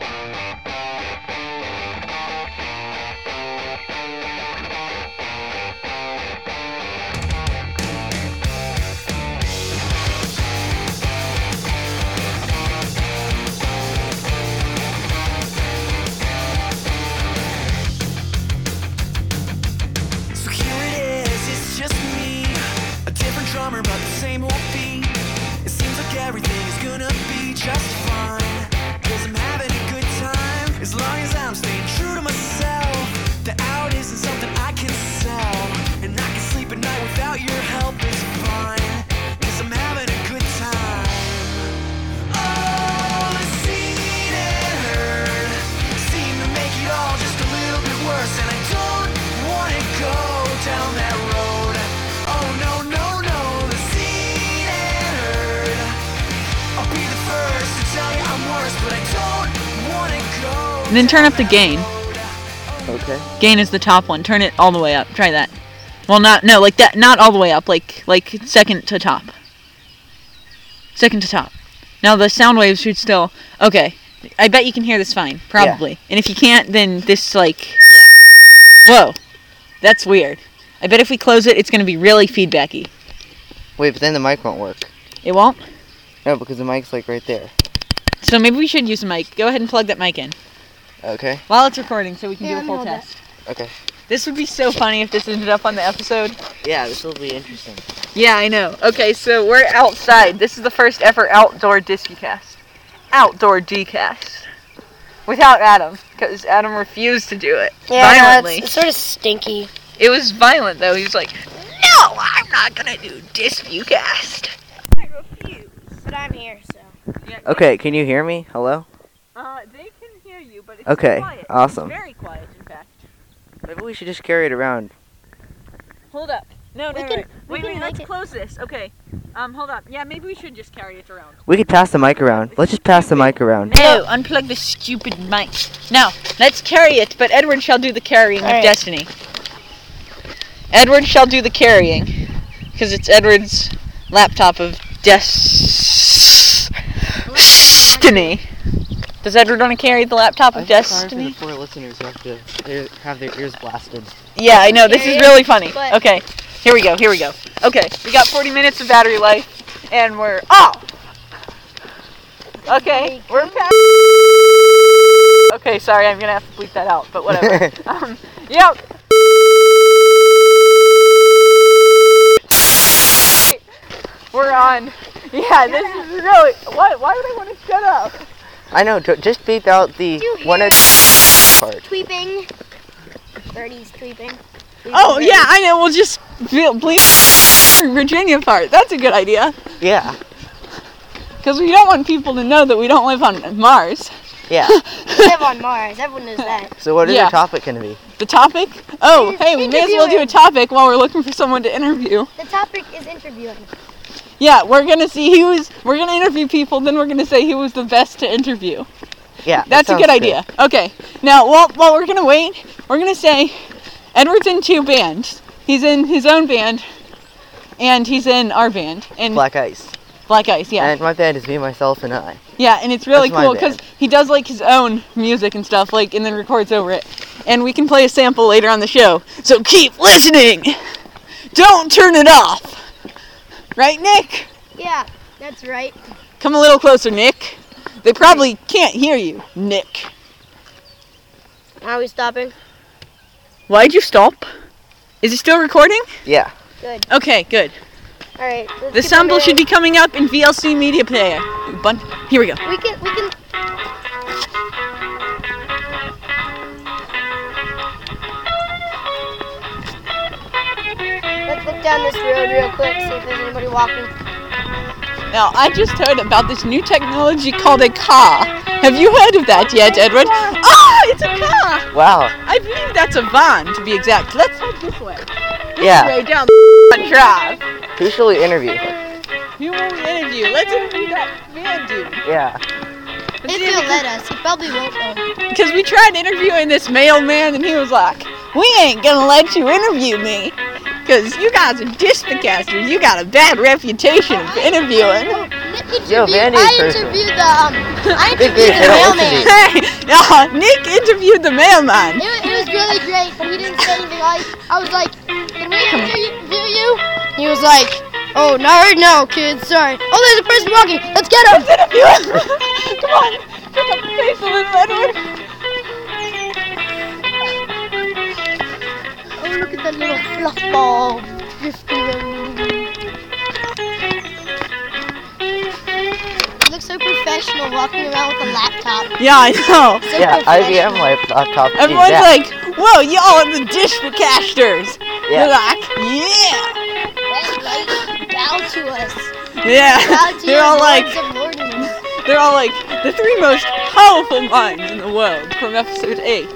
Música then turn up the gain. Okay. Gain is the top one. Turn it all the way up. Try that. Well, not no, like that. Not all the way up. Like like second to top. Second to top. Now the sound waves should still. Okay. I bet you can hear this fine. Probably. And if you can't, then this like. Yeah. Whoa. That's weird. I bet if we close it, it's gonna be really feedbacky. Wait, but then the mic won't work. It won't. No, because the mic's like right there. So maybe we should use a mic. Go ahead and plug that mic in Okay. while it's recording, so we can Yeah, do a full hold that. test. Okay. This would be so funny if this ended up on the episode. Yeah, this will be interesting. Yeah, I know. Okay, so we're outside. This is the first ever outdoor Discast. Outdoor Dcast. Without Adam, because Adam refused to do it Yeah, no, violently. it's, it's sort of stinky. it was violent though. He was like, "No, I'm not gonna do Discast." I refuse. But I'm here, so. Okay, can you hear me? Hello? Uh, they can hear you, but it's Okay, quiet. awesome. It's very quiet, in fact. Maybe we should just carry it around. Hold up. No, We no, can- wait, we wait, can wait, let's it- close this. Okay. Um, hold up. Yeah, maybe we should just carry it around. We could pass the mic around. Let's just pass the mic around. No, unplug the stupid mic. Now, let's carry it, but Edward shall do the carrying of Alright. destiny. Edward shall do the carrying. Because it's Edward's laptop of destiny. Does Edward want to carry the laptop of destiny? poor listeners who have to have their ears blasted. Yeah, I know. This is really funny. Okay, here we go. Here we go. Okay, we got 40 minutes of battery life, and we're off. Okay, we're past. Okay, sorry, I'm gonna have to bleep that out, but whatever. um, yep. We're on. Yeah, this is really. What? Why would I want to shut up? I know. ju- Just beep out the one oh hear- of part. Tweeping. Birdie's tweeping. Oh yeah, I know. We'll just feel- bleep Virginia part. That's a good idea. Yeah. Because we don't want people to know that we don't live on Mars. Yeah. We live on Mars. Everyone knows that. So what is Yeah. our topic gonna be? The topic? Oh, hey, we may as well do a topic while we're looking for someone to interview. The topic is interviewing. Yeah, we're gonna see who's. We're gonna interview people, then we're gonna say who was the best to interview. Yeah. that That's a sounds good idea. Okay. Now, while while we're gonna wait, we're gonna say, Edward's in two bands. He's in his own band, and he's in our band, and Black Ice. Black Ice. Yeah. And my band is me, myself, and I. Yeah, and it's really That's cool because he does like his own music and stuff, like, and then records over it. And we can play a sample later on the show. So keep listening. Don't turn it off. Right, Nick? Yeah, that's right. Come a little closer, Nick. They probably can't hear you, Nick. Are we stopping? Why'd you stop? Is it still recording? Yeah. Good. Okay, good. All right. let's The sample should be coming up in VLC Media Player. Bun- Here we go. We can. We can. Down this road real quick, see if there's anybody walking. Now, I just heard about this new technology called a car. Have you heard of that yet, Edward? Ah, it's a car! Wow. I believe that's a van, to be exact. Let's head this way. Yeah. Way down the drive. Who shall we interview? Who will we interview? Let's interview that van dude. Yeah. If he'll let us, he probably won't though. Because we tried interviewing this mailman, and he was like, "We ain't gonna let you interview me, because you guys are dispicasters. You got a bad reputation for interviewing." Nick, Yo, interviewed, Vandy I person. interviewed the um, I interviewed the they don't listen to mailman. Hey, uh, Nick interviewed the mailman. It, it was really great, but he didn't say anything. I, I was like, can we interview you? He was like, oh, no, no, kids, sorry. Oh, there's a person walking. Let's get him. Interview him. Come on, pick up the face a little, Edward. Look at that little fluff ball. drifting around. He looks so professional walking around with a laptop. Yeah, I know. So Yeah. IBM laptop. Everyone's that. like, whoa, y'all are the dishcasters. They're yeah. like, yeah. That's like, bow to us. Yeah. Bow to They're all like, lords of lordings. they're all like, the three most powerful minds in the world from episode 8.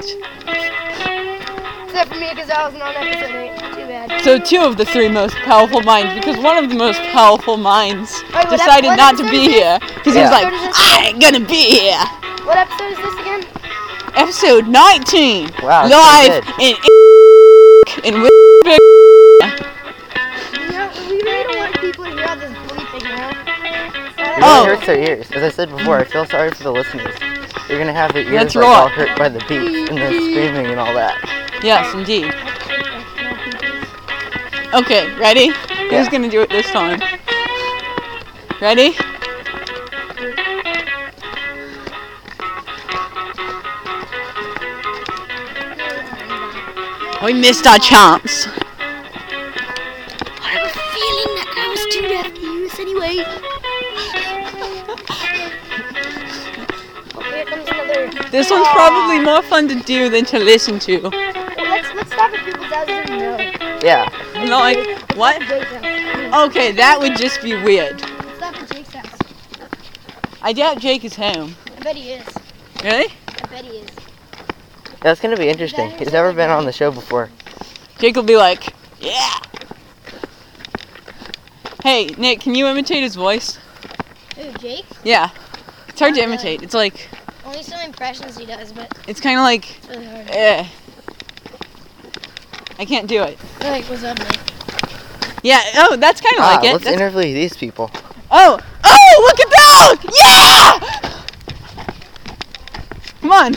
Except for me, because I wasn't episode 8. Too bad. So two of the three most powerful minds, because one of the most powerful minds Wait, what ep- decided what not to episode be is here. Because he Yeah. was like, episode is this I ain't gonna be here. What episode is this again? Episode 19. Wow, so live good. in in Wi- You know, we really don't want people to hear all this bleeping, you know? It Oh. hurts their ears. As I said before, I feel sorry for the listeners. You're gonna have their ears That's like, right. all hurt by the beats and the screaming and all that. Yes, indeed. Okay, ready? Yeah. Who's gonna do it this time? Ready? We missed our chance. I have a feeling that guy was too deaf to use anyway. okay, here comes another. This one's probably more fun to do than to listen to. Know. Yeah. Like, what? Okay, that would just be weird. Let's stop at Jake's house. I doubt Jake is home. I bet he is. Really? I bet he is. That's gonna be interesting. He's never been on the show before. Jake will be like, yeah. Hey, Nick, can you imitate his voice? Ooh, Jake? Yeah. It's hard to imitate. It's like, Only some impressions he does, but it's kind of like, it's really hard. eh. I can't do it. Like, what's up, man? Yeah, oh, that's kind of Ah, like it. let's That's- interview these people. oh, oh, look at that! Yeah! Come on.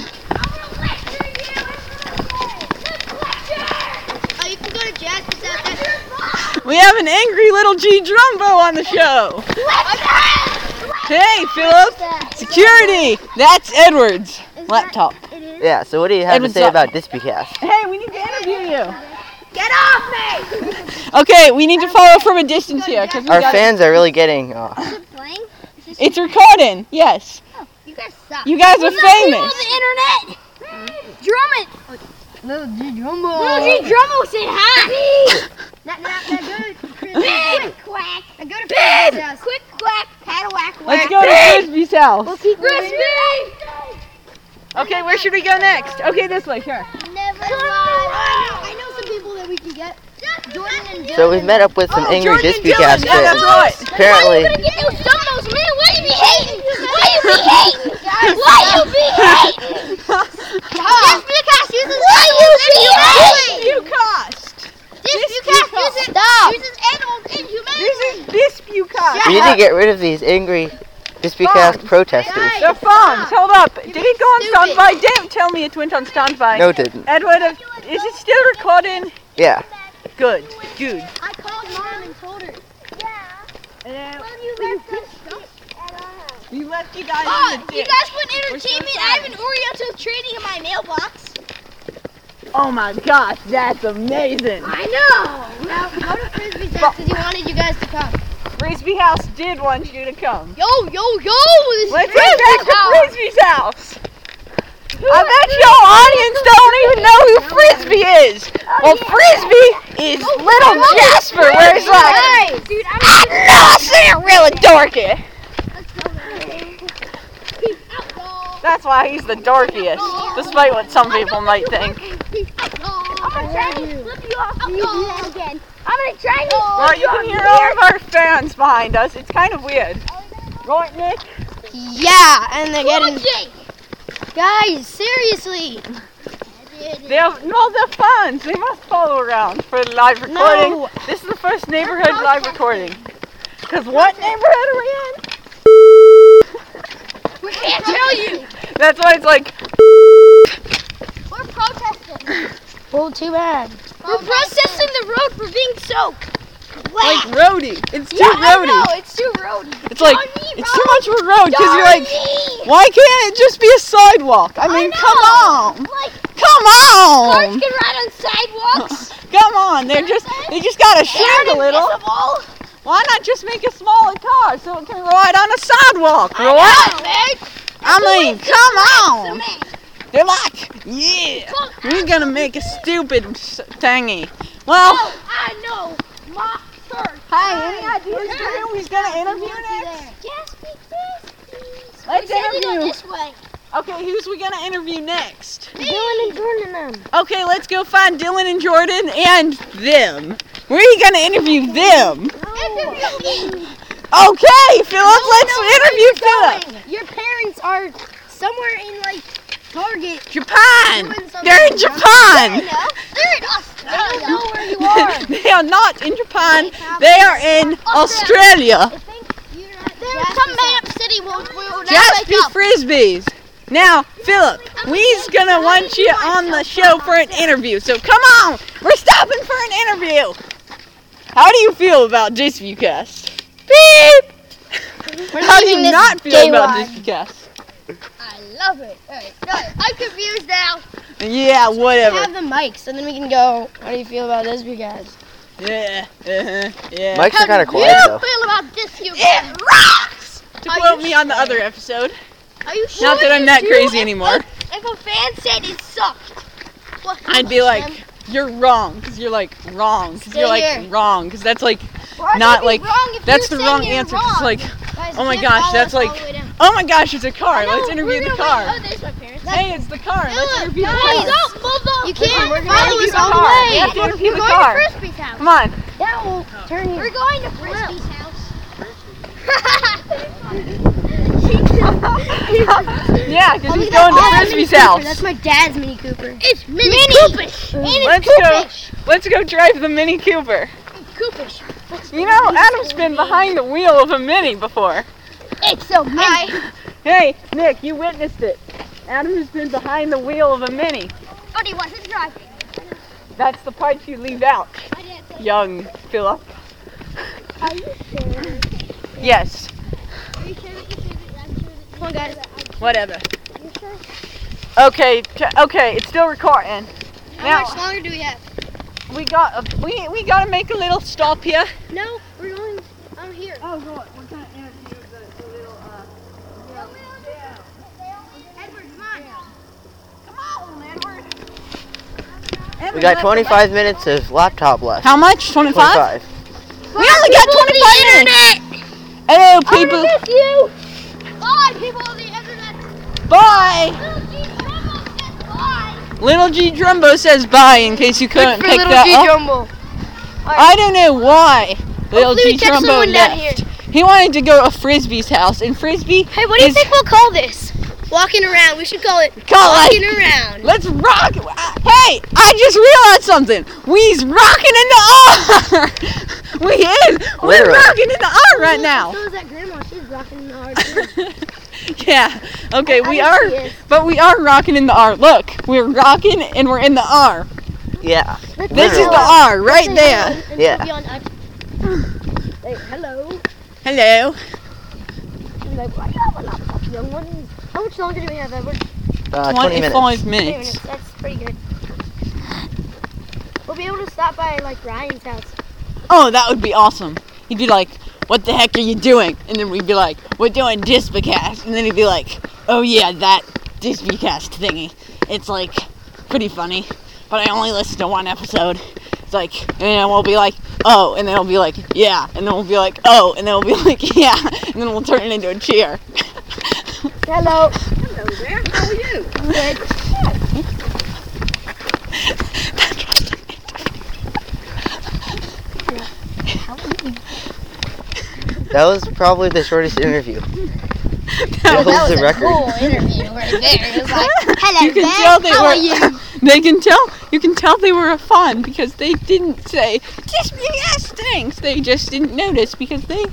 Oh, you can go to Jasper's house. We have an angry little G Drumbo on the show. Hey, Philip. Security. That's Edward's laptop. Yeah. So what do you have Edwin's to say up. about Dispycast? Hey, we need to interview you. Get off me! Okay, we need to follow from a distance here. 'cause we Our got- fans are really getting. Uh, Is it playing? Is this It's recording. Yes. You guys suck. You guys are What's up, people famous. on the internet? Drum it. Little G Drumbo. Little G Drumbo said hi. now, now, now go to Chris. Quick quack. Now go to Frisbee's house. Quick quack. Paddle whack whack. Let's go to Frisbee's house. Frisbee. Okay, where should we go next? Okay, this way. Sure. Never mind. I know some people that we can get. Jordan and Dylan. so we've met up with some Oh, angry Jordan Dispycast Dillon. Yeah, that's right. Apparently, Why you gonna get those dumbos, man? Why you be hating? Why you be hating? Why you be hating? Just because uses Why you be hating? You cost. Just because uses Stop. uses animals inhumanely. This Bucast. we need to get rid of these angry Dispycast protesters. The phones. Hold up. Did it go on Stupid. standby? Don't tell me it went on standby. No, it didn't. Edward, is it still recording? Yeah. Good. Good. I called mom and told her. Yeah. Well, you left us We left you guys Oh, in the you ditch. guys want We're so? I have an Oreo toast trading in my mailbox. Oh my gosh, that's amazing. I know. Now go to Frisbee's house because he wanted you guys to come. Frisbee House did want you to come. Yo, yo, yo! This Let's is get back Frisbee's to house. Frisbee's house. I bet your audience don't even know who Frisbee is. Well, Frisbee is little Jasper, where he's like, Hey, dude, I'm I know, say it really dorky. Let's go. Peace out, y'all. That's why he's the dorkiest, despite what some people might think. Peace out, y'all. I'm gonna try and flip you off. You do that again. I'm gonna try and. Well, you can hear all of our fans behind us. It's kind of weird. Oh, right, Nick? Yeah, and they're getting. Guys, seriously. They're, no, they're fans. They must follow around for live recording. No. This is the first neighborhood live recording. Because what neighborhood are we in? We can't tell you. That's why it's like. We're protesting. Well, too bad. We're protesting the road for being soaked. Like roady. It's too yeah, roady. know, it's too roady. It's like it's too much of a road because you're like, why can't it just be a sidewalk? I mean, know. come on, Like, come cars can ride on sidewalks. come on. They're just they just gotta shrink a little. Why not just make a smaller car so it can ride on a sidewalk? I What? know. I mean, come on. They're like, yeah, we're gonna make a stupid thingy. Well, Oh, I know. My church. hey, any ideas who he's gonna interview next? Please, please. Let's we said go interview. this way. Okay, who's we gonna interview next? Dylan and Jordan them. Okay, let's go find Dylan and Jordan and them. Where are you gonna interview them? Interview me. Okay, Philip, let's interview Philip. Your parents are somewhere in like Target. Japan. They're in. Japan. No, they're in Australia. don't know where you are. they are not in Japan. They are in Australia. They're some made-up city. We'll, we'll Just be frisbees. Now, Philip, we's gonna want you on the show for an interview. So come on, we're stopping for an interview. How do you feel about Dispucast? Beep. How do you not feel gay about line. Dispucast? I love it. Alright, no, I'm confused now. Yeah, whatever. We Have the mics, and then we can go. How do you feel about this, you guys? Yeah, uh-huh, yeah. Mics are kind of How quiet do you feel about this, you guys? It rocks! To Are quote you me on the other episode. Are you sure Not that I'm that do? crazy If anymore. A, if a fan said it sucked, what I'd be like, you're wrong, because you're like wrong, because you're like here. wrong, because that's like, Why not would it be like- wrong that's the wrong you're answer. 'cause It's like, Guys, oh my gosh, that's us all like, the way down. Oh my gosh, it's a car. Know, Let's interview the car. Oh, there's my parents. Hey, it's the car. Let's Look, interview the car. don't move the. You can't We're gonna follow interview us the all the car. way. We have to interview We're the going car. to Frisbee's house. Come on. That will turn you. We're going to Frisbee's house. Yeah, because he's going to Frisbee's house. That's my dad's Mini Cooper. It's Mini, Coopish. And it's Let's go. Let's go drive the Mini Cooper. Coopish. You know, Adam's been behind the wheel of a Mini before. It's so mini. Hey, Nick, you witnessed it. Adam has been behind the wheel of a Mini. But he wasn't driving. That's the part you leave out, I didn't say young Philip. Are you sure? Yes, Are you sure that you said it? I'm sure that Come on, guys. whatever. you sure? Okay, okay, it's still recording. How Now much longer do we have? we got a, we we gotta make a little stop here. No, we're going. I'm here. Oh, God, we're gonna interview the, little uh. Edward, come on. Come on, Edward. We got 25 minutes of laptop left. How much? 25? 25. We only got 25 minutes. Hello, people. miss you. Bye, people on the internet. Bye. Little G Drumbo says bye. Little G Drumbo says bye in case you couldn't For pick little that G up. Jumbo. I don't know why Little Hopefully G Drumbo someone down left. He wanted to go to Frisbee's house, and Frisbee Hey, what do you think we'll call this? Walking around. We should call it call walking like, around. Let's rock! Hey, I just realized something. We's rocking in the R. we is. We're Literally. Uh, rocking in the R right now. So is that grandma. She's rocking in the hard too. yeah. Okay, we I are, think she is. but we are rocking in the R. Look, we're rocking and we're in the R. Yeah. This is the R right Say there. hello, and Yeah. she'll be on iP- Say hello. Hello. And like, why you have a laptop, young one? How much longer do we have, Edward? Uh, 25 Twenty minutes. minutes. That's pretty good. We'll be able to stop by like Ryan's house. Oh, that would be awesome. He'd be like, "What the heck are you doing?" And then we'd be like, "We're doing Dispicast." And then he'd be like, "Oh yeah, that Dispicast thingy. It's like pretty funny, but I only listened to one episode." It's like, and then we'll be like, "Oh," and then we'll be like, "Yeah," and then we'll be like, "Oh," and then we'll be like, "Yeah," and then we'll turn it into a cheer. Hello. Hello there. How are you? Good. That was probably the shortest interview. That holds the record. cool interview right there. It was like, hello you can there. tell they How were. are you? They can tell. You can tell they were a fun because they didn't say just yes thanks. They just didn't notice because they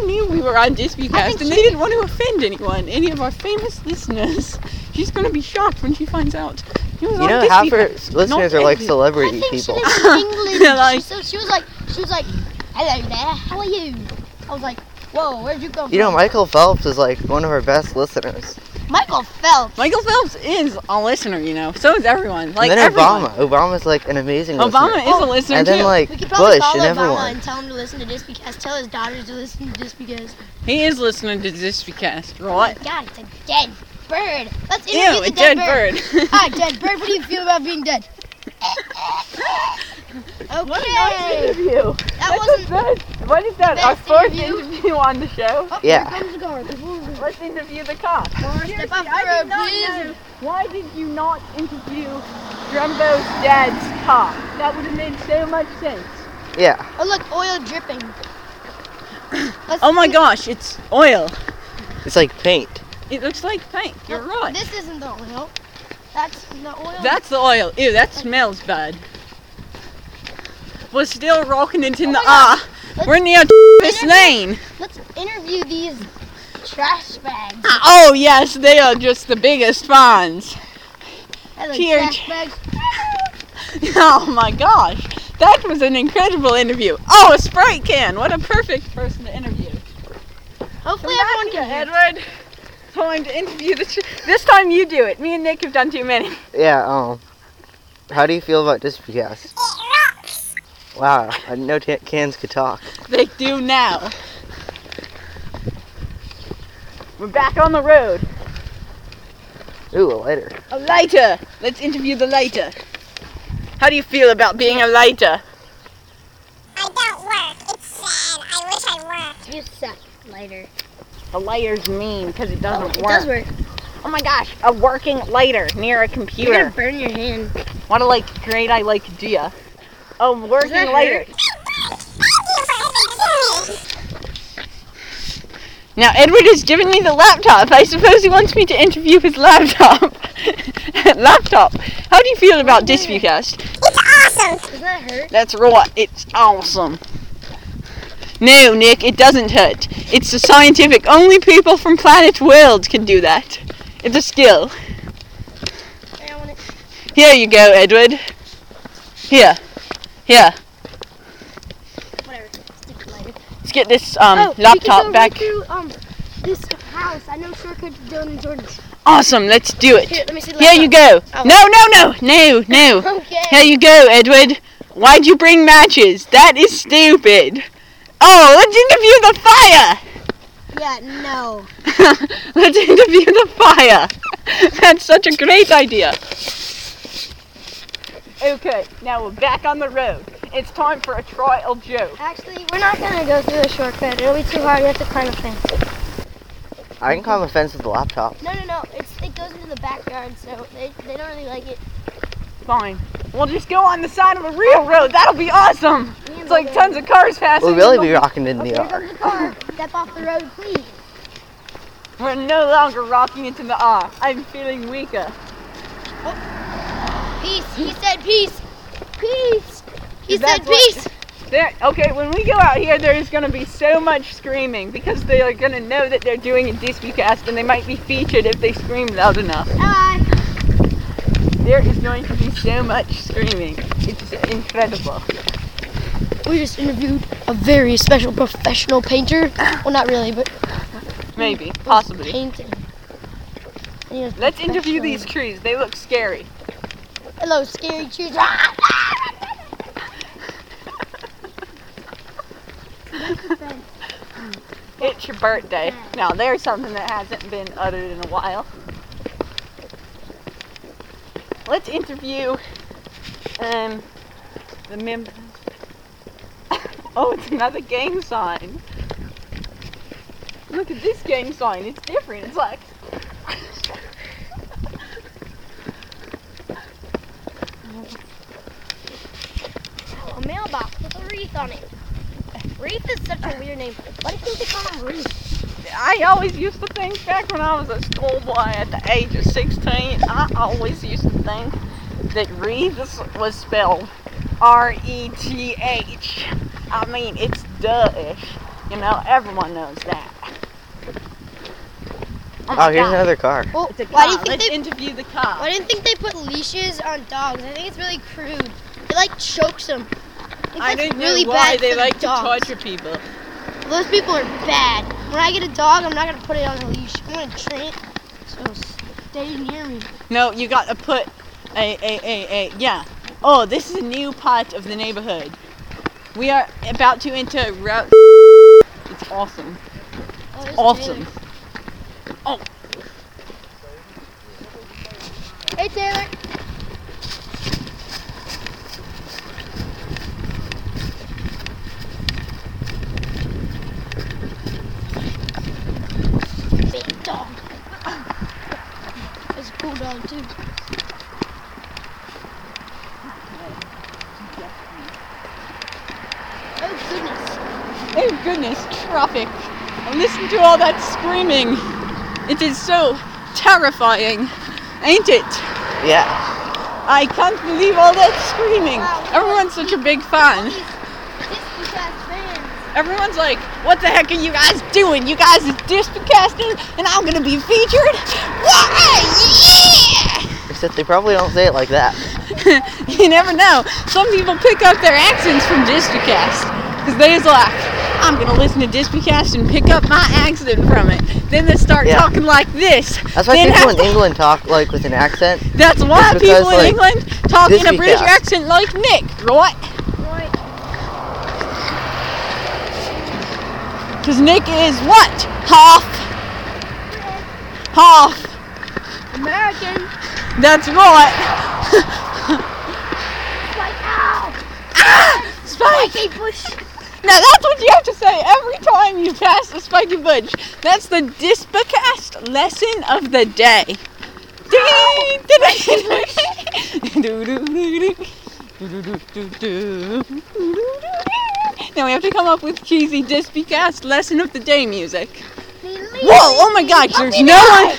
they knew we were on I Dispycast and they didn't want to offend anyone, any of our famous listeners. She's gonna be shocked when she finds out. He was You on know, half her listeners Not are like every- I celebrity think people. she lives in England. Yeah, like- she, so she was like, she was like, hello there, how are you? I was like, whoa, where'd you come You know. Michael Phelps is like one of our best listeners. Michael Phelps. Michael Phelps is a listener, you know. So is everyone. Like and then everyone. Obama. Obama's like an amazing Obama listener. is a oh, listener and too. then like we could probably Bush call and Obama everyone. and tell him to listen to this because tell his daughters to listen to this because he is listening to Dispycast, oh my right? God, it's a dead bird. Let's interview Ew, the a dead bird. Hi, ah, dead bird. What do you feel about being dead? okay. What a nice interview. That wasn't. Best, what is that? Best Our fourth interview. interview on the show? Oh, Yeah. Here comes the car. Before we Let's interview the cop. step off the I did not please. know. Why did you not interview Drumbo's dad's cop? That would have made so much sense. Yeah. Oh look, oil dripping. Let's Oh my see- gosh, it's oil. It's like paint. It looks like paint. You're No, right. This isn't the oil. That's the oil. That's the oil. Ew, that smells bad. We're still rocking it in Oh the my ah. Let's We're near this lane. Let's interview these trash bags. Ah, Oh yes, they are just the biggest fans. Hello, Cheers. trash bags. Oh my gosh, that was an incredible interview. Oh, a Sprite can. What a perfect person to interview. Hopefully Come everyone back can. Edward. Time to interview the. Tr- this time you do it. Me and Nick have done too many. Yeah. Um. How do you feel about Dispycast? Wow, I didn't know t- cans could talk. They do now. We're back on the road. Ooh, a lighter. A lighter. Let's interview the lighter. How do you feel about being a lighter? I don't work. It's sad. I wish I worked. You suck, lighter. A lighter's mean because it doesn't oh, it work. It does work. Oh my gosh, a working lighter near a computer. You're gonna burn your hand. What a like great I like idea. A working that lighter. Thank you for everything. Now Edward has given me the laptop. I suppose he wants me to interview his laptop. laptop. How do you feel about Dispycast? It's awesome. Doesn't that hurt? That's right. It's awesome. No, Nick, it doesn't hurt. It's the scientific. Only people from planet World can do that. It's a skill. I want it. Here you go, Edward. Here. Here. Whatever. Let's get this um, oh, laptop back. Right through, um, this house. I know shortcuts to Dylan and Jordan's. Awesome. Let's do it. Here, let me see the Here you go. Oh. No, no, no, no, no. Okay. Here you go, Edward. Why'd you bring matches? That is stupid. Oh, let's interview the fire. Yeah, no. let's interview the fire. That's such a great idea. Okay, now we're back on the road. It's time for a trial joke. Actually, we're not gonna go through the shortcut. It'll be too hard. We have to climb a fence. I can climb a fence with the laptop. No, no, no. It's it goes into the backyard, so they, they don't really like it. Fine. We'll just go on the side of a real road. That'll be awesome. It's like tons of cars passing. We'll really be rocking in the Here uh, yard. the car. Step off the road, please. We're no longer rocking into the R. I'm feeling weaker. Oh. Peace. He said peace. Peace. He said what- peace. There, okay, when we go out here, there's going to be so much screaming because they are going to know that they're doing a Dispycast and they might be featured if they scream loud enough. Hi. There is going to be so much screaming. It's incredible. We just interviewed a very special professional painter. Well, not really, but Maybe, possibly. painting. And he was Let's interview these trees. They look scary. Hello, scary trees. It's your birthday. Now, there's something that hasn't been uttered in a while. Let's interview um, the members. oh, it's another gang sign. Look at this gang sign. It's different. It's like. A mailbox with a wreath on it. Wreath is such a weird name. Why do you think they call them wreath? I always used to think back when I was a schoolboy at the age of 16, I always used to think that wreath was spelled R E T H. I mean, it's duh-ish. You know, everyone knows that. Oh, oh, my here's God. another car. Oh, It's a why do you think Let's they? interview the car. Why do you think they put leashes on dogs? I think it's really crude. It like chokes them. think I that's didn't really know why they for the like to torture people. Those people are bad. When I get a dog, I'm not gonna put it on a leash. I'm gonna train it so stay near me. No, you got to put a, a, a, a, yeah. Oh, this is a new part of the neighborhood. We are about to enter Route. It's awesome. Oh, there's Awesome. Taylor. Oh. Hey Taylor. Big dog. It's a cool dog too. Oh goodness. Oh goodness, traffic. Listen to all that screaming. It is so terrifying, ain't it? Yeah. I can't believe all that screaming. Wow. Everyone's such a big fan. these dispossessed fans. Everyone's like, what the heck are you guys doing? You guys is discasting and I'm gonna be featured? What? Yeah! Except they probably don't say it like that. you never know. Some people pick up their accents from Dispicast. Because they is like, I'm going to listen to Dispicast and pick up my accent from it. Then they start Yeah. talking like this. That's why Then people in England talk like with an accent. That's why It's because, people in like, England talk in a British accent like Nick, right? Right. Because Nick is what? Half. Half. American. That's right. Like, ow! Ah! Spike! Hey, Bush. Now that's what you have to say every time you pass a spiky bush. That's the Dispicast lesson of the day. Now we have to come up with cheesy Dispicast lesson of the day music. Whoa! Oh my gosh! Oh there's no one.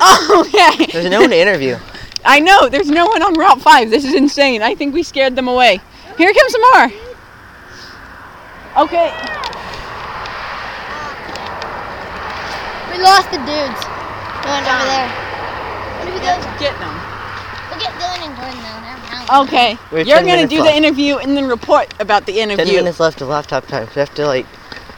Oh, okay. There's no one to interview. I know. There's no one on Route Five. This is insane. I think we scared them away. Here comes some more. Okay. We lost the dudes. Going over there. What do we? Get them. We'll get Dylan and Jordan though. They're around. Okay. We have You're 10 gonna minutes do the left. interview and then report about the interview. Ten interview. minutes left of laptop time. So we have to like.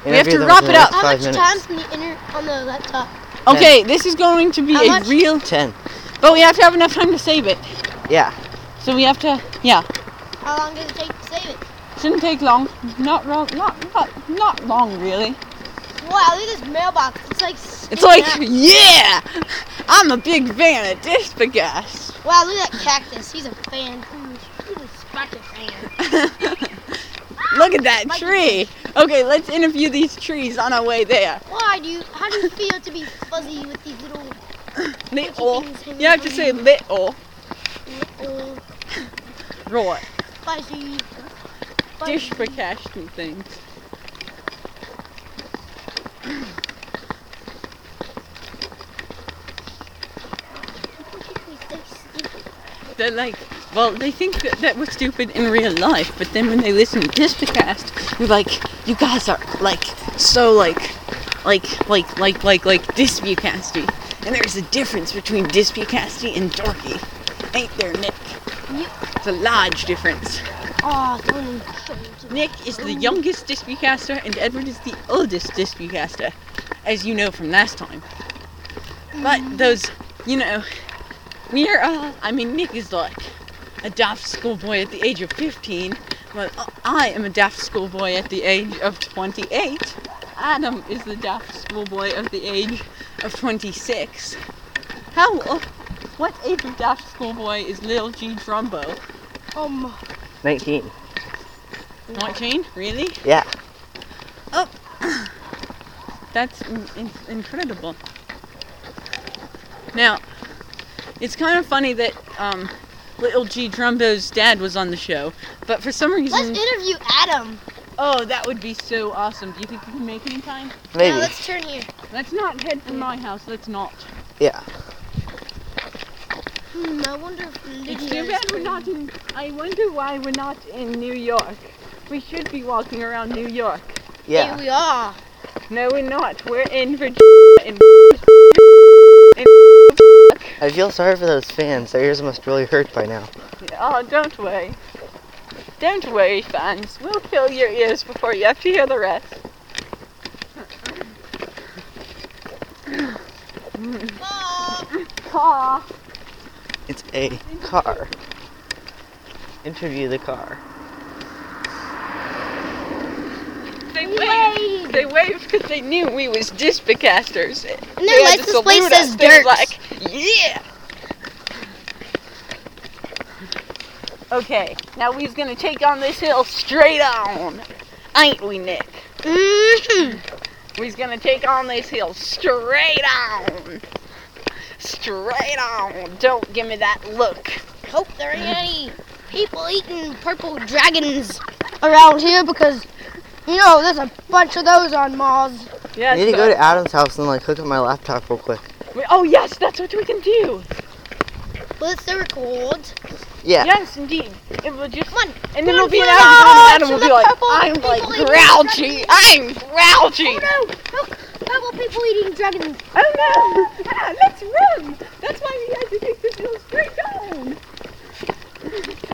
We have interview to them wrap within it the up. next How Five much minutes. time's on the inter on the laptop? Okay, this is going to be How a much? real, Ten. but we have to have enough time to save it. Yeah. So we have to, yeah. How long does it take to save it? Shouldn't take long. Not wrong. Not not not long really. Wow, look at this mailbox. It's like. It's like, out. yeah, I'm a big fan of Dispicast. Wow, look at that cactus. He's a fan. He's a Sparta fan. Look at that tree. Okay, let's interview these trees on our way there. Why do you? How do you feel to be fuzzy with these little Little. You have to say little Right. fuzzy? Fuzzy- Dispicast and things. They're like, well, they think that, that we're stupid in real life, but then when they listen to Dispicast, you're like, you guys are like so like, like, like, like, like, like Dispicasty. And there's a difference between Dispicasty and Dorky, ain't there, Nick? It's a large difference. Oh, Nick is the youngest Dispucaster, and Edward is the oldest Dispucaster, as you know from last time. But those, you know, we are, all, I mean, Nick is like a daft schoolboy at the age of 15, but I am a daft schoolboy at the age of 28. Adam is the daft schoolboy of the age of 26. How, what age of daft schoolboy is Lil G Drumbo? Um, 19. 19? Really? Yeah. Oh! That's in- in- incredible. Now, it's kind of funny that um, Little G Drumbo's dad was on the show, but for some reason. let's interview Adam. oh, that would be so awesome. Do you think we can make it in time? Maybe. Now let's turn here. Let's not head for my house. Let's not. Yeah. Hmm, I wonder if Lydia It's too bad we're not in. I wonder why we're not in New York. We should be walking around New York. Yeah. Here we are. No, we're not. We're in Virginia. In I feel sorry for those fans. Their ears must really hurt by now. oh, don't worry. Don't worry, fans. We'll fill your ears before you have to hear the rest. Aw. It's a car. Interview the car. They waved. They waved because they knew we was Dispicasters. And their license plate says dirt. Like, yeah. Okay, now we's gonna take on this hill straight on, ain't we, Nick? Mm-hmm. We's gonna take on this hill straight on, straight on. Don't give me that look. Hope there ain't any people eating purple dragons around here because, you know, there's a bunch of those on Mars. Yes. I need to go to Adam's house and like hook up my laptop real quick. we- oh yes, that's what we can do. Well, it's the record. Yeah. Yes, indeed. It will just Come on. And then Go it'll be an for Adam, and Adam will be like, I'm like grouchy. I'm grouchy. Oh no! Look! Purple people eating dragons. Oh no! Ah, let's run! That's why we had to take this hill straight down.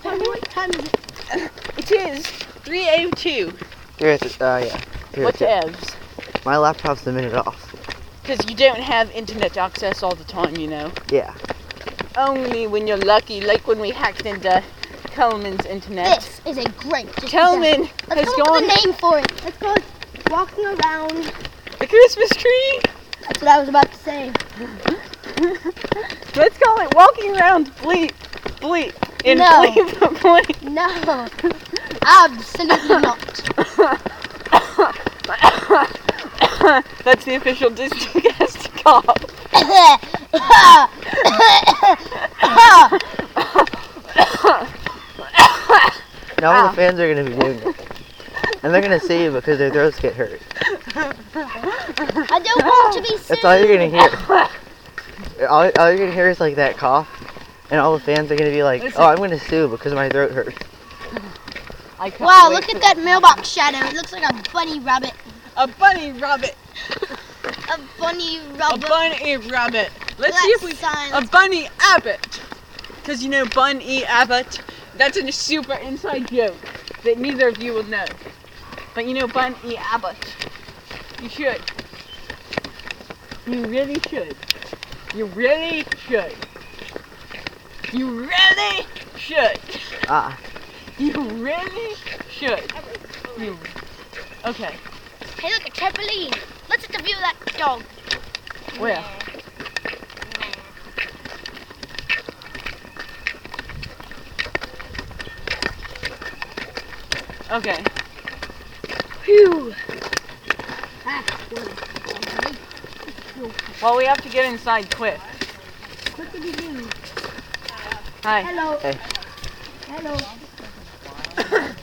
Tell me what time is it? It is 302. Here it's uh yeah. Here What's it's evs? My laptop's a minute off. Because you don't have internet access all the time, you know. Yeah. Only when you're lucky, like when we hacked into Coleman's internet. This is a great. Coleman Let's has come up gone with a name for it. Let's call it walking around. The Christmas tree. That's what I was about to say. Let's call it walking around bleep bleep in No. bleep bleep. No, absolutely not. That's the official Disneycast cough. Now all Ah. the fans are gonna be doing it. And they're gonna see you because their throats get hurt. I don't want to be sued. That's all you're gonna hear. All, all you're gonna hear is like that cough. And all the fans are gonna be like, Listen. oh, I'm gonna sue because my throat hurts. I can't Wow, look at that mailbox shadow. It looks like a bunny rabbit. A bunny rabbit. A bunny rabbit. A bunny rabbit. Let's see if we. sign. A bunny abbot. Because you know Bun E. Abbott. That's a super inside joke that neither of you will know. But you know Bun E. Abbott. You should. You really should. You really should. You really should. Ah, You really should. You. Okay. Hey, look, a trampoline. Let's interview that dog. Where? Okay. Phew. Well, we have to get inside quick. What did you do? Hi. Hello. Hey. Hello.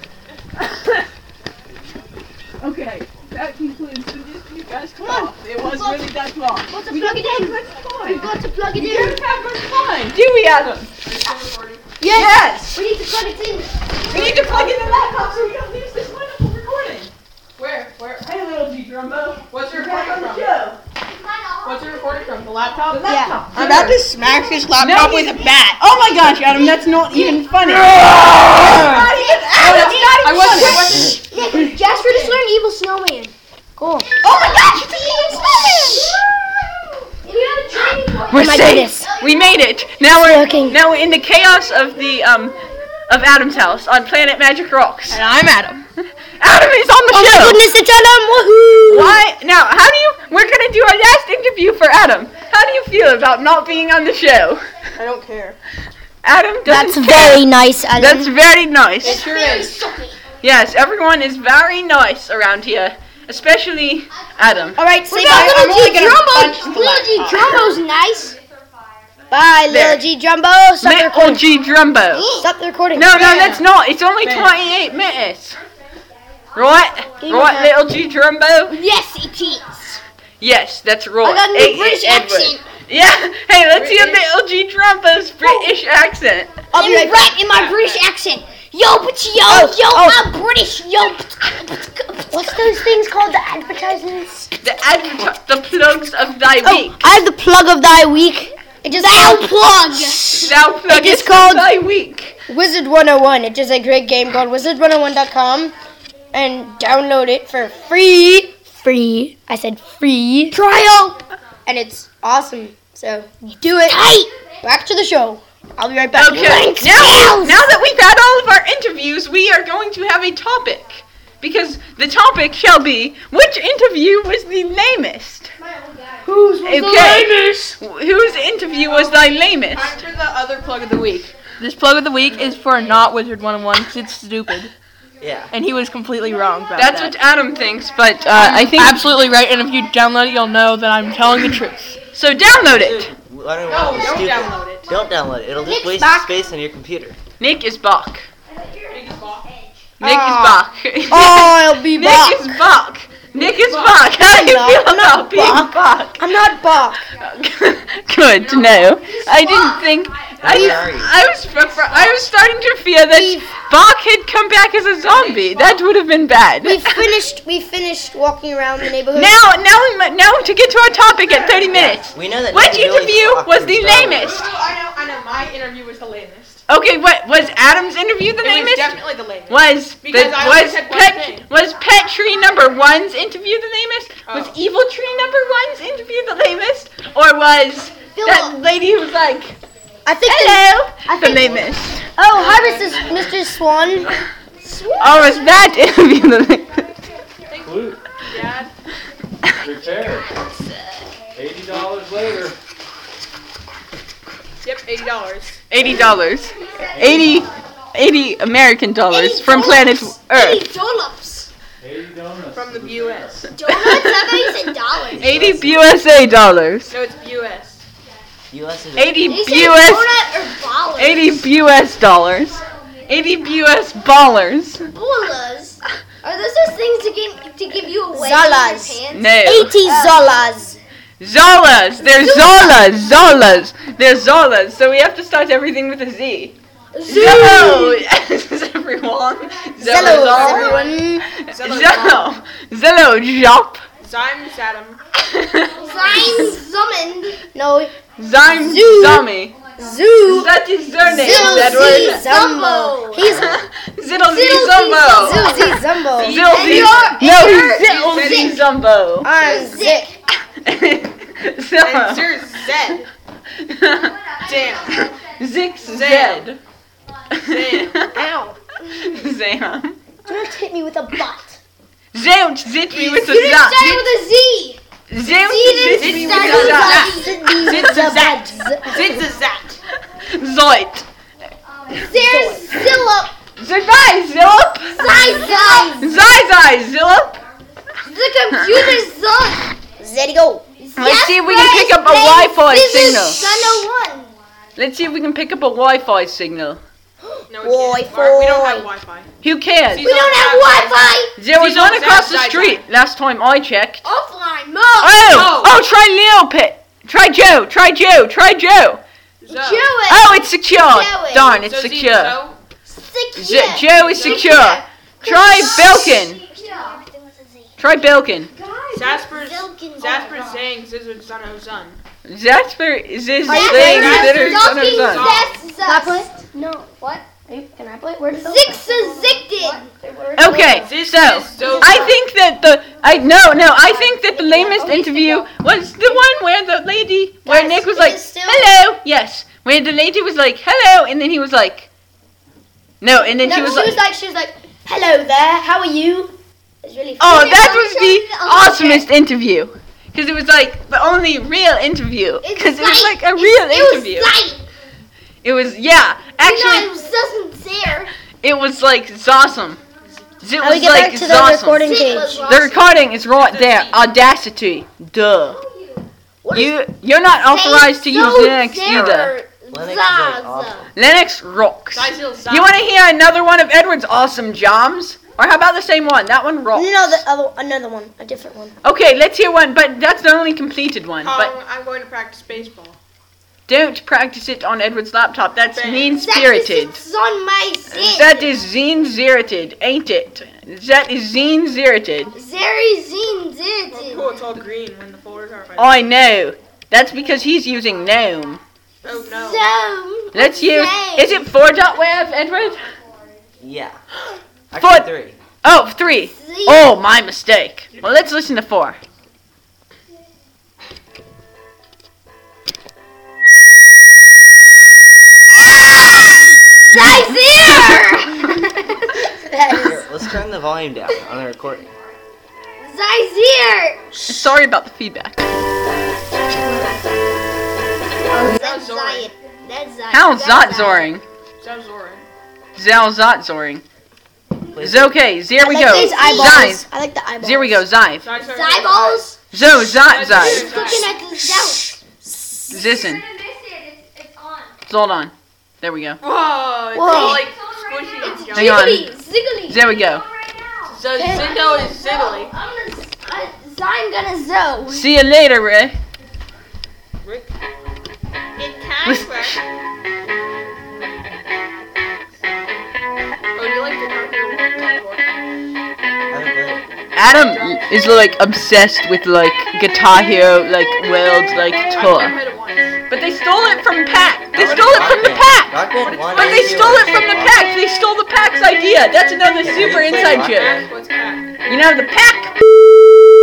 Okay. That concludes the Disney Fest Come on. It was Let's really that long. Let's We plug it don't in. have. We've got to plug it We in. don't have much time. Do we, Adam? Yes. We need to plug it in. We need to plug in the laptop so we don't lose this wonderful recording. Where? Where? Hey, Drumbo. What's your recording from? What's your recording from? The laptop? The Yeah. I'm about to smash his laptop No, with a bat. Oh my gosh, Adam, that's not even funny. Not even Adam, I wasn't- I Nick, Jasper just learned evil snowman. Cool. Oh my gosh, it's an evil We're Oh safe. goodness. We made it. Now we're working. now we're in the chaos of the um of Adam's house on Planet Magic Rocks. And I'm Adam. Adam is on the Oh show. my goodness, it's Adam. Woohoo. Why? Now, how do you? We're gonna do our last interview for Adam. How do you feel about not being on the show? I don't care. Adam That's doesn't. very nice, Adam. That's very nice. It sure is. Yes, everyone is very nice around here, especially Adam. All right, say We're bye, I'm little only G gonna Jumbo. Little G laptop. Jumbo's nice. Bye, There. little G Jumbo. Stop the Little. G Drumbo. Stop the recording. No, no, that's not. It's only 28 minutes. Right? Give Right, that. little G Drumbo? Yes, it is. Yes, that's right. I got a new Hey, British Edward. accent. Yeah. Hey, let's hear little G Drumbo's British accent. I'll be right, in my British accent. Yo, but yo, Oh, yo, oh. I'm British. Yo. What's those things called? The advertisements. The adver- the plugs of thy Oh, week. I have the plug of thy week. It just Thou plug. Thou plug It is is called- thy week. Wizard 101. It's just a great game called Wizard101.com and download it for free. Free. I said free. Trial. And it's awesome. So do it. Tight. Back to the show. I'll be right back. Okay. Now, now that we've had all of our interviews, we are going to have a topic. Because the topic shall be which interview was the lamest? Who's Okay. Whose interview was thy lamest? for the other plug of the week. This plug of the week is for not Wizard 101 because it's stupid. Yeah. And he was completely wrong about That's that. what Adam thinks, but uh, I think Absolutely right, and if you download it, you'll know that I'm telling the truth. so. Download it. I don't know. don't stupid. download it. Don't download it. It'll just Nick's waste back. space on your computer. Nick is Bach. Nick Ah. is Bach. Oh, I'll be Nick back. is Bach. Nick is Bach. How do you not. feel I'm not about being Bach. Bach? I'm not Bach. Good to know. I didn't think. I, I was I was starting to fear that Bach had come back as a zombie. That would have been bad. We finished. We finished walking around the neighborhood. Now, now, we now to get to our topic at 30 minutes. We know that. Which Nick is really interview was the lamest? I know, I know. My interview was the lamest. Okay, what was Adam's interview the It was lamest? definitely the lamest. Was the, Because I was said one pet thing. was Pet Tree number one's interview the lamest? Oh. Was Oh. Evil Tree number one's interview the lamest? Or was that lady who was like, I think. the- hello, I the think- lamest? oh, hi, Mr. Mr. Swan. Oh, was that interview the lamest? Clue. Dad. Repair. Eighty dollars later. Yep, eighty dollars. Eighty dollars. 80, 80 American dollars from planet Earth. dollars. Eighty donuts. From the U.S. Donuts? I thought you said dollars. 80 USA dollars. No, it's U.S. US is 80 Did you say US or 80 US dollars. 80 US ballers. Bolas. Are those those things to give to give you away Zalas. in your pants? No. 80 uh, zolas. Zolas. They're Zolas. Zolas. They're Zolas. So we have to start everything with a Z. Zello. Yes, everyone. Zellos, Zello. everyone. Zello. Zello. Jop. Zyme Saddam. Sign summoned. No, Zime Zoo. Zombie. zoo. That is their name, Ziddle Edward. Z Zumbo. He's Ziddle Z Ziddle Zumbo. Zoo Z Zumbo. Ziddle Z. No, he's Ziddle Z Zumbo. I'm Zick. And Zilla. Sir Zed. Damn. Zix Zed. Zed. Ow. Zam. Don't hit me with a butt. Zouch zit me with a You didn't zap. with a Z. Zouch didn't zit me start with a with zap. Zit Zit Zat. Zoit. There's Zillop. Zai Zillip. Zai Zai Zai Zillip. The computer's son. Zeddy go. Let's see if we can pick up a Wi-Fi signal. Son of one. Let's see if we can pick up a Wi-Fi signal. No, we can't. Mark, we don't have Wi-Fi. Who cares? We We don't have Wi-Fi. There was one across the street last time I checked. Offline mode. Oh! Oh, try Leo Pit. Try Joe. Try Joe. Try Joe. Joe. Oh, it's secure. Joey. Darn, it's So secure. Z- Joe is secure. Try Belkin. Try Belkin. Jasper's Zilkin. Jasper's saying Zizzard son of son. Zasper is this Are you thing serious? that son of son. Can I play? No. What? Can I play? Where's the Zixazicted. Okay, This so is I think that the I no no I think that the lamest interview was the one where the lady where Guys, Nick was like hello yes where the lady was like hello and then he was like no and then No, she was she like was like, she was like, hello there, how are you? It's really oh funny. that was the Okay. awesomest interview because it was like the only real interview because it was like- like a real It was interview like, it was yeah you know, actually it was doesn't it was like awesome it How was get like back to the awesome. recording Zit was page. The recording is right there. Audacity. Duh. What is You you're not authorized to use so Linux either. there? Linux is like Zaza. Linux rocks. You want to hear another one of Edward's awesome jams? Or how about the same one? That one rocks. No, no, the other, another one, a different one. Okay, let's hear one, but that's the only completed one. Um, But I'm going to practice baseball. Don't practice it on Edward's laptop. That's mean spirited. It's on my zit. That is zine zirited, ain't it? That is zine zirited. Zeri zine zit. Oh, cool. It's all green when the folders are. by- I know. That's because he's using GNOME. Oh no. So. Let's use. Is it four dot web, Edward? Yeah. Foot. Actually, three. Oh, three. Z- Oh, my mistake. Well, let's listen to four. Here, let's turn the volume down on the recording. Zaire. Sorry about the feedback. That's Zion. That's Zion. How's that zoring? Sounds Zoran. Zao zot zoring. Please. It's okay. There we I like go. these eyeballs. Zive. I like the eyeballs. There we go. Zive. Eyeballs. Zo zot He's zive. looking at the zout. Listen. Hold on. There we go. Whoa. It's Whoa. all like squishy. and Hang yummy. on. Ziggly. Ziggly. There we go. So Zindo is Ziggly. I'm gonna. I, Zion gonna uh, zo. See you later, Ray. Rick. It can Listen. Oh, you like the Dark Hero World I haven't played it. Adam is like obsessed with like Guitar Hero, like World, like tour. played it once. But they stole it from Pack. They stole it from the Pack. Band? Rock Band one But they stole it from the Pack. They stole the Pack's idea. That's another super inside joke. Band? What's Pack? You know the Pack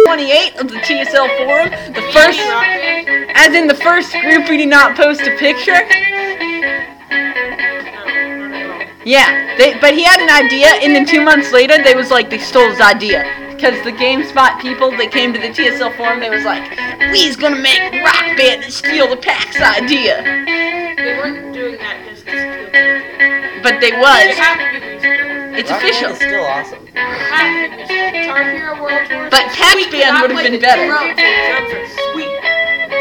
28 of the TSL forum, the first, as in the first group we did not post a picture. No, not at all. Yeah, they, but he had an idea, and then two months later, they was like, they stole his idea. Because the GameSpot people that came to the TSL forum, they was like, we's gonna make Rock Band and steal the Pack's idea. They weren't doing that just to steal the idea. But they They was. It's Rock official. Band is still awesome. But Pat's band would have been better.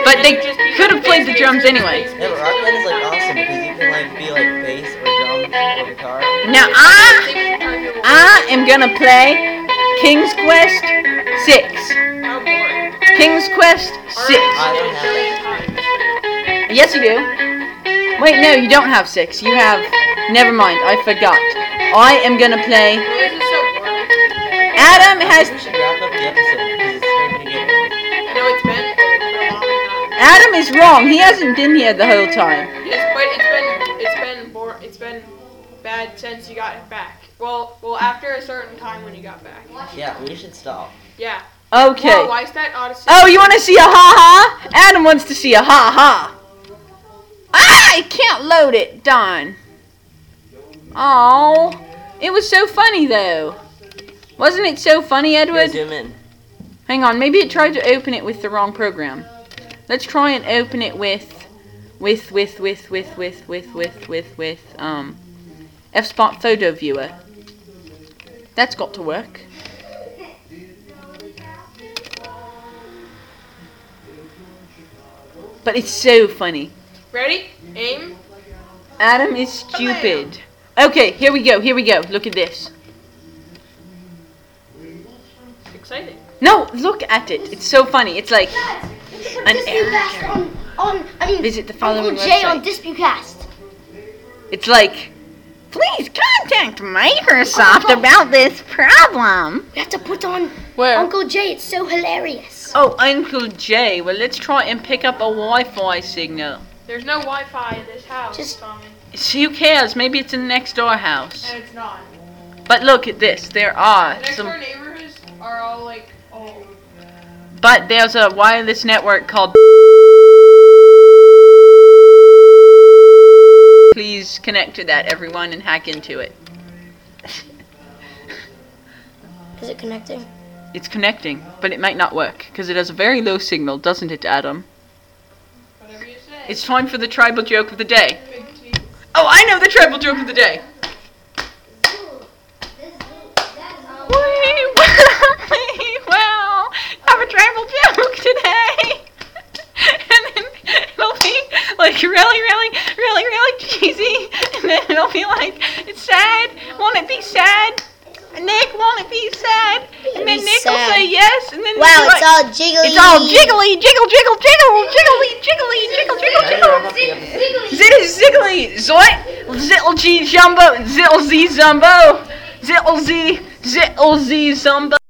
But they could have played the drums anyway. Yeah, but rock band is like awesome because you can like be like bass or drums or guitar. Now I, I am gonna play King's Quest Six. King's Quest Six. Yes, you do. Wait, no, you don't have 6. You have. Never mind, I forgot. I am gonna play. Well, this is so boring. Adam has. should wrap up the episode because it's starting to get late. I know it's been for a long. Adam is wrong. He hasn't been here the whole time. Yes, but it's been it's been bor- it's been bad since you got back. Well, well, after a certain time when you got back. Yeah, we should stop. Yeah. Okay. Whoa, why is that Odyssey? Oh, you want to see a ha ha? Adam wants to see a ha ha. Ah, I can't load it. Don. Oh, it was so funny though. Wasn't it so funny, Yeah, Edward? zoom in. Hang on, maybe it tried to open it with the wrong program. Let's try and open it with, with, with, with, with, with, with, with, with, with, um, F-Spot Photo Viewer. That's got to work. But it's so funny. Ready? Aim. Adam is stupid. Okay, here we go, here we go. Look at this. Exciting. No, look at it. It's so funny. It's like an error. On, on, I mean, Visit the following Uncle Jay on website. Dispucast. It's like, please contact Microsoft about this problem. We have to put on Where? Uncle Jay. It's so hilarious. Oh, Uncle Jay. Well, let's try and pick up a Wi-Fi signal. There's no Wi-Fi in this house, Just- Tommy, So who cares? Maybe it's in the next door house. and it's not. But look at this. There are The next some, door neighborhoods are all like old. but there's a wireless network called. Please connect to that, everyone, and hack into it. Is it connecting? It's connecting, but it might not work because it has a very low signal, doesn't it, Adam? It's time for the tribal joke of the day. Oh, I know the tribal joke of the day. We will have a tribal joke today. and then it'll be like really, really, really, really cheesy. And then it'll be like, it's sad. Won't it be sad? Nick, won't it be sad? And then be Nick will say yes. And then Wow, it's like- all jiggly. it's all jiggly, jiggle, jiggle, jiggle, jiggly, jiggly, jiggle, jiggle, Can I jiggle. wrap up the Zoit! Zittle G Jumbo! Zittle Z Zumbo! Zittle Z! Zittle Z Zumbo!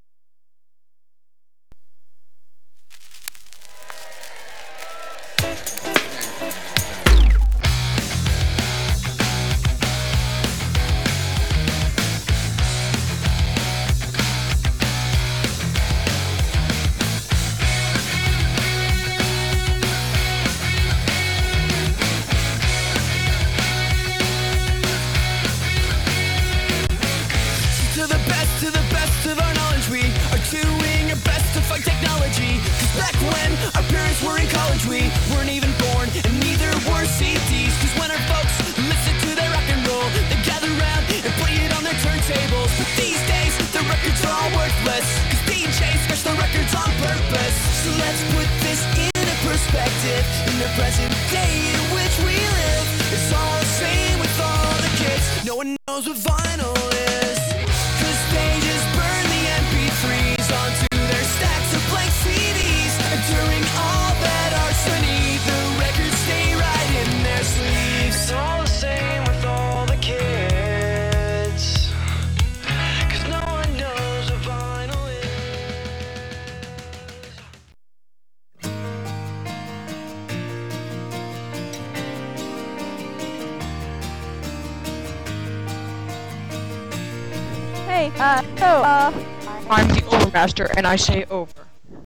And I say over.